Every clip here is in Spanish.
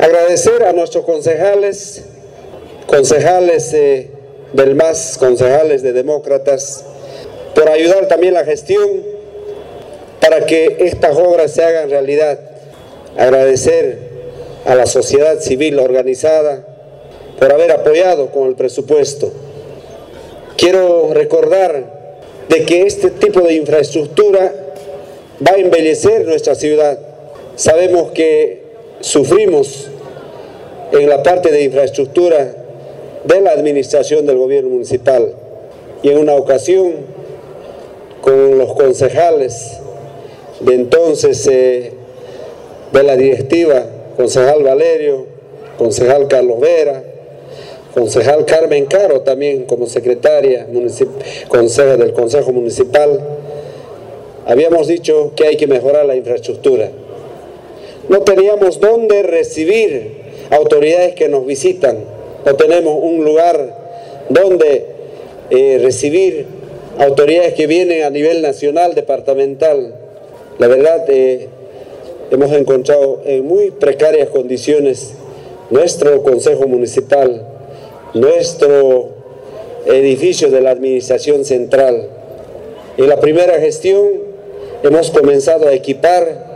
Agradecer a nuestros concejales, concejales eh, del MAS, concejales de Demócratas, por ayudar también la gestión para que estas obras se hagan realidad. Agradecer a la sociedad civil organizada por haber apoyado con el presupuesto. Quiero recordar de que este tipo de infraestructura va a embellecer nuestra ciudad. Sabemos que sufrimos en la parte de infraestructura de la administración del gobierno municipal y en una ocasión con los concejales de entonces eh, de la directiva, concejal Valerio, concejal Carlos Vera, concejal Carmen Caro también como secretaria consejo del Consejo Municipal, habíamos dicho que hay que mejorar la infraestructura. No teníamos dónde recibir autoridades que nos visitan, no tenemos un lugar donde eh, recibir autoridades que vienen a nivel nacional, departamental. La verdad, eh, hemos encontrado en muy precarias condiciones nuestro Consejo Municipal, nuestro edificio de la Administración Central. En la primera gestión hemos comenzado a equipar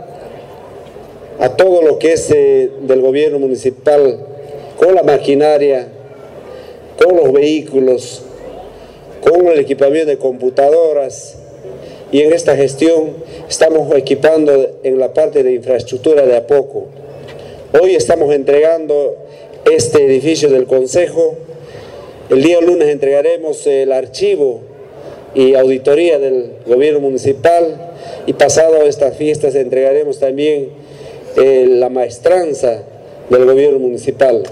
a todo lo que es eh, del gobierno municipal con la maquinaria, con los vehículos, con el equipamiento de computadoras y en esta gestión estamos equipando en la parte de infraestructura de a poco. Hoy estamos entregando este edificio del Consejo. El día lunes entregaremos el archivo y auditoría del gobierno municipal y pasado estas fiestas entregaremos también eh, la maestranza del gobierno municipal.